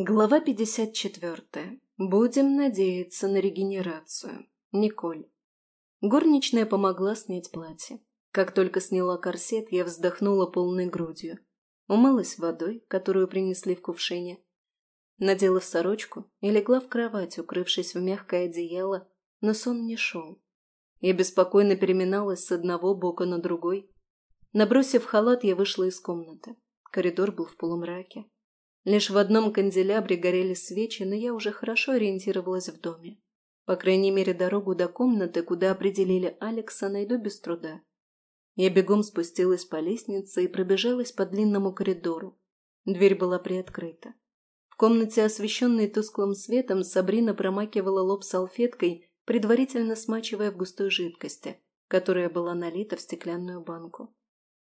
Глава 54. Будем надеяться на регенерацию. Николь. Горничная помогла снять платье. Как только сняла корсет, я вздохнула полной грудью. Умылась водой, которую принесли в кувшине. Надела в сорочку и легла в кровать, укрывшись в мягкое одеяло, но сон не шел. Я беспокойно переминалась с одного бока на другой. Набросив халат, я вышла из комнаты. Коридор был в полумраке. Лишь в одном канделябре горели свечи, но я уже хорошо ориентировалась в доме. По крайней мере, дорогу до комнаты, куда определили Алекса, найду без труда. Я бегом спустилась по лестнице и пробежалась по длинному коридору. Дверь была приоткрыта. В комнате, освещенной тусклым светом, Сабрина промакивала лоб салфеткой, предварительно смачивая в густой жидкости, которая была налита в стеклянную банку.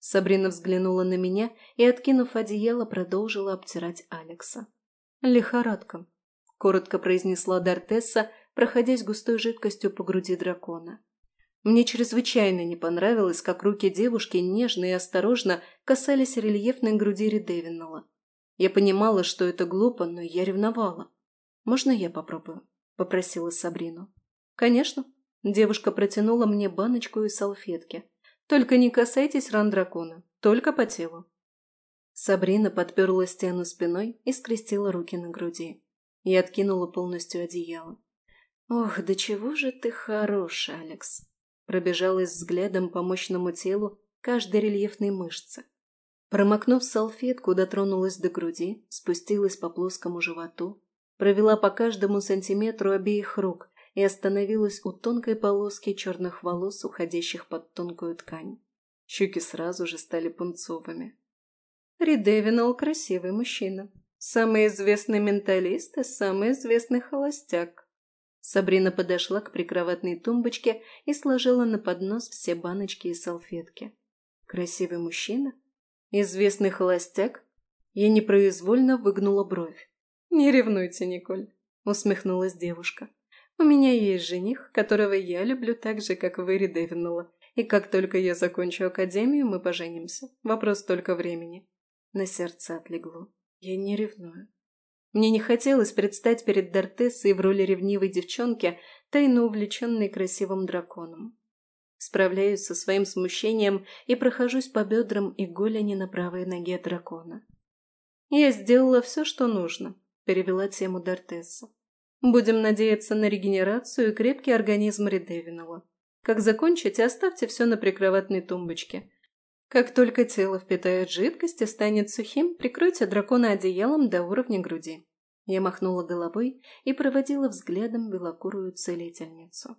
Сабрина взглянула на меня и, откинув одеяло, продолжила обтирать Алекса. «Лихорадка», — коротко произнесла Дартесса, проходясь густой жидкостью по груди дракона. Мне чрезвычайно не понравилось, как руки девушки нежно и осторожно касались рельефной груди Редевинала. Я понимала, что это глупо, но я ревновала. «Можно я попробую?» – попросила Сабрину. «Конечно». Девушка протянула мне баночку и салфетки. Только не касайтесь ран дракона, только по телу. Сабрина подперла стену спиной и скрестила руки на груди. И откинула полностью одеяло. «Ох, да чего же ты хорош, Алекс!» Пробежалась взглядом по мощному телу каждой рельефной мышцы. Промокнув салфетку, дотронулась до груди, спустилась по плоскому животу, провела по каждому сантиметру обеих рук, и остановилась у тонкой полоски черных волос, уходящих под тонкую ткань. Щеки сразу же стали пунцовыми. Ридевинал – красивый мужчина. Самый известный менталист и самый известный холостяк. Сабрина подошла к прикроватной тумбочке и сложила на поднос все баночки и салфетки. Красивый мужчина? Известный холостяк? Я непроизвольно выгнула бровь. «Не ревнуйте, Николь», — усмехнулась девушка. У меня есть жених, которого я люблю так же, как вы, Редевинула. И как только я закончу академию, мы поженимся. Вопрос только времени. На сердце отлегло. Я не ревную. Мне не хотелось предстать перед Дортессой в роли ревнивой девчонки, тайно увлеченной красивым драконом. Справляюсь со своим смущением и прохожусь по бедрам и голени на правой ноге дракона. «Я сделала все, что нужно», — перевела тему Дортесса. Будем надеяться на регенерацию и крепкий организм Редевинова. Как закончите, оставьте все на прикроватной тумбочке. Как только тело впитает жидкость и станет сухим, прикройте дракона одеялом до уровня груди. Я махнула головой и проводила взглядом белокурую целительницу.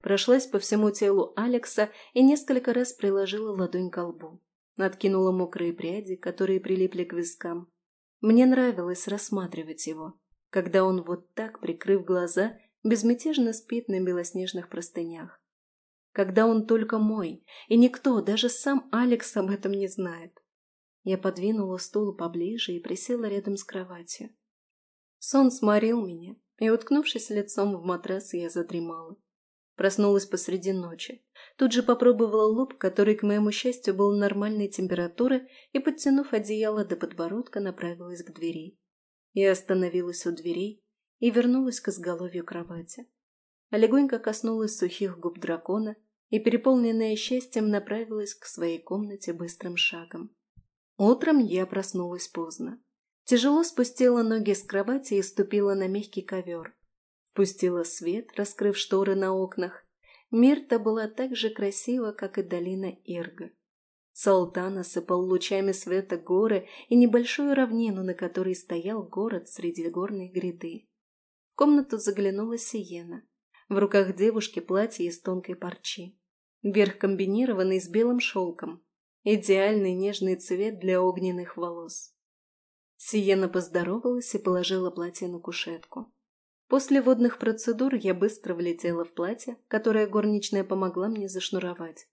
Прошлась по всему телу Алекса и несколько раз приложила ладонь к лбу. Откинула мокрые пряди, которые прилипли к вискам. Мне нравилось рассматривать его когда он вот так, прикрыв глаза, безмятежно спит на белоснежных простынях. Когда он только мой, и никто, даже сам Алекс об этом не знает. Я подвинула стул поближе и присела рядом с кроватью. Сон сморил меня, и, уткнувшись лицом в матрас, я задремала. Проснулась посреди ночи. Тут же попробовала лоб, который, к моему счастью, был нормальной температуры, и, подтянув одеяло до подбородка, направилась к двери. Я остановилась у дверей и вернулась к изголовью кровати. Легонько коснулась сухих губ дракона и, переполненная счастьем, направилась к своей комнате быстрым шагом. Утром я проснулась поздно. Тяжело спустила ноги с кровати и ступила на мягкий ковер. Впустила свет, раскрыв шторы на окнах. Мирта была так же красива, как и долина Ирга. Салтан осыпал лучами света горы и небольшую равнину, на которой стоял город среди горной гряды. В комнату заглянула Сиена. В руках девушки платье из тонкой парчи. Верх комбинированный с белым шелком. Идеальный нежный цвет для огненных волос. Сиена поздоровалась и положила платье на кушетку. После водных процедур я быстро влетела в платье, которое горничная помогла мне зашнуровать.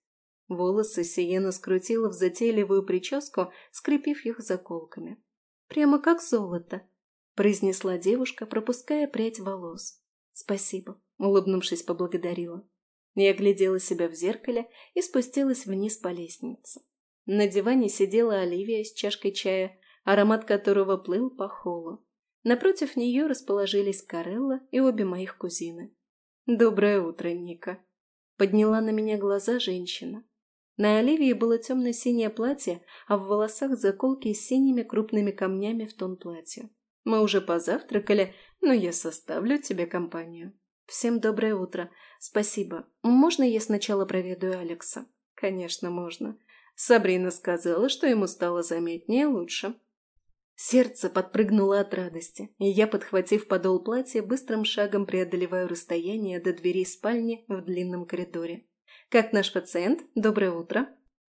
Волосы Сиена скрутила в затейливую прическу, скрепив их заколками. «Прямо как золото», – произнесла девушка, пропуская прядь волос. «Спасибо», – улыбнувшись, поблагодарила. Я глядела себя в зеркале и спустилась вниз по лестнице. На диване сидела Оливия с чашкой чая, аромат которого плыл по холу. Напротив нее расположились Карелла и обе моих кузины. «Доброе утро, Ника!» Подняла на меня глаза женщина. На Оливии было темно-синее платье, а в волосах заколки с синими крупными камнями в тон платью. Мы уже позавтракали, но я составлю тебе компанию. Всем доброе утро. Спасибо. Можно я сначала проведу Алекса? Конечно, можно. Сабрина сказала, что ему стало заметнее лучше. Сердце подпрыгнуло от радости, и я, подхватив подол платья, быстрым шагом преодолеваю расстояние до двери спальни в длинном коридоре. «Как наш пациент? Доброе утро!»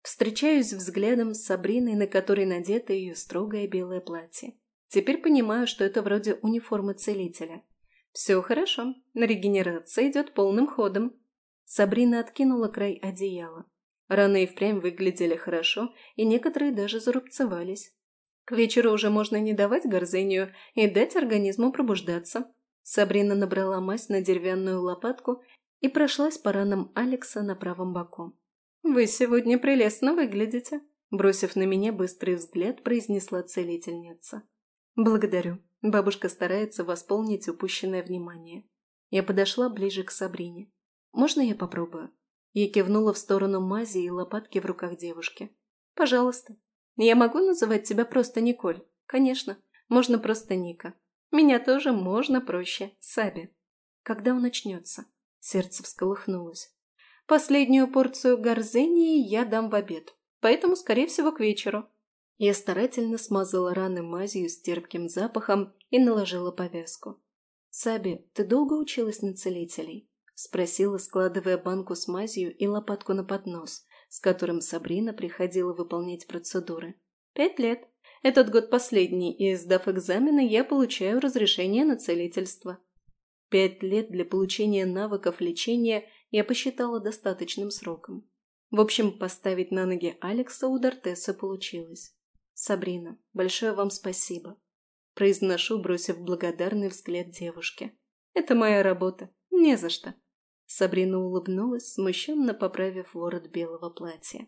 Встречаюсь взглядом с Сабриной, на которой надето ее строгое белое платье. Теперь понимаю, что это вроде униформы целителя. «Все хорошо. Регенерация идет полным ходом». Сабрина откинула край одеяла. Раны и впрямь выглядели хорошо, и некоторые даже зарубцевались. К вечеру уже можно не давать горзению и дать организму пробуждаться. Сабрина набрала мазь на деревянную лопатку и прошлась по ранам Алекса на правом боку. «Вы сегодня прелестно выглядите», – бросив на меня быстрый взгляд, произнесла целительница. «Благодарю. Бабушка старается восполнить упущенное внимание». Я подошла ближе к Сабрине. «Можно я попробую?» Я кивнула в сторону мази и лопатки в руках девушки. «Пожалуйста. Я могу называть тебя просто Николь?» «Конечно. Можно просто Ника. Меня тоже можно проще. Саби. Когда он начнется?» Сердце всколыхнулось. Последнюю порцию горзении я дам в обед, поэтому, скорее всего, к вечеру. Я старательно смазала раны мазью с терпким запахом и наложила повязку. «Саби, ты долго училась на целителей?» – спросила, складывая банку с мазью и лопатку на поднос, с которым Сабрина приходила выполнять процедуры. «Пять лет. Этот год последний, и, сдав экзамены, я получаю разрешение на целительство». Пять лет для получения навыков лечения я посчитала достаточным сроком. В общем, поставить на ноги Алекса у Дортеса получилось. «Сабрина, большое вам спасибо», – произношу, бросив благодарный взгляд девушке. «Это моя работа. Не за что». Сабрина улыбнулась, смущенно поправив ворот белого платья.